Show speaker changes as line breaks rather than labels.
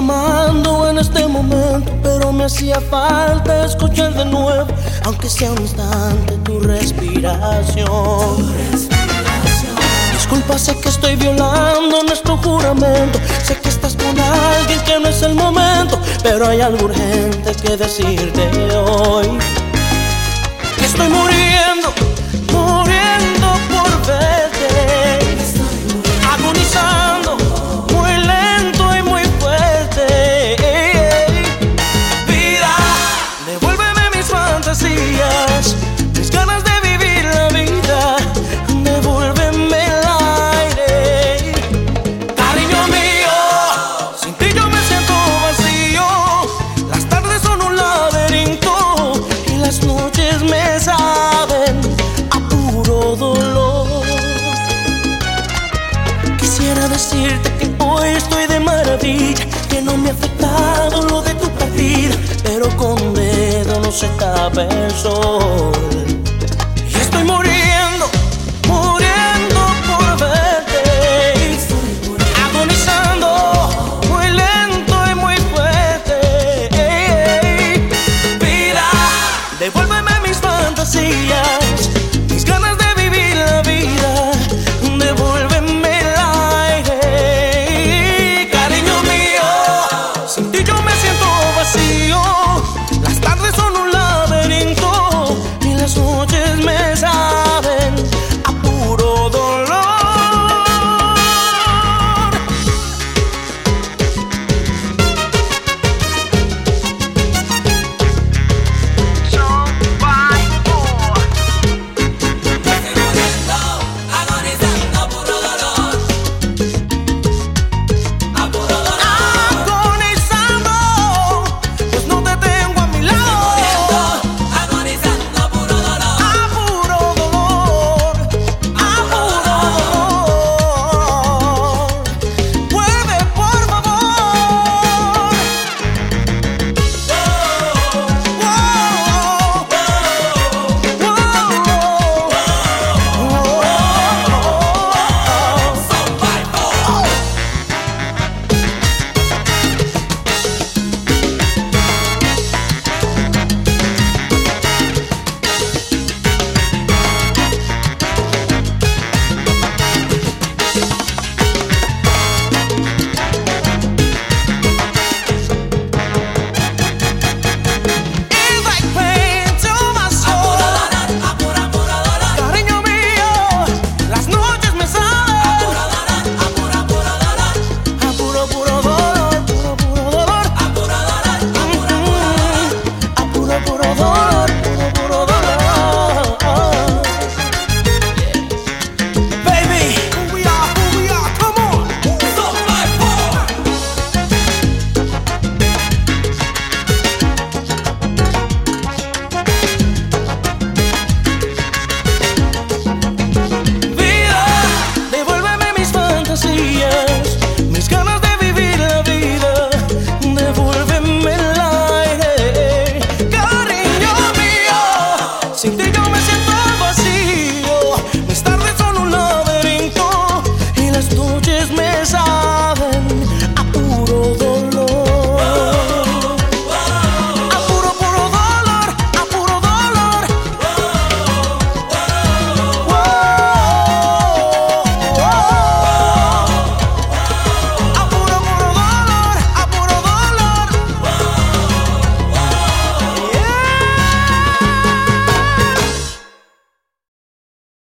amando en este momento, pero me hacía falta escuchar de nuevo, aunque sea un instante, tu respiración. Disculpa, sé que estoy violando nuestro juramento, sé que estás con alguien que no es el momento, pero hay algo urgente que decirte hoy. Que estoy muriendo, decirte que hoy estoy de maravilla, que no me ha afectado lo de tu partida, pero con dedo no se tapa el sol. sin ti yo me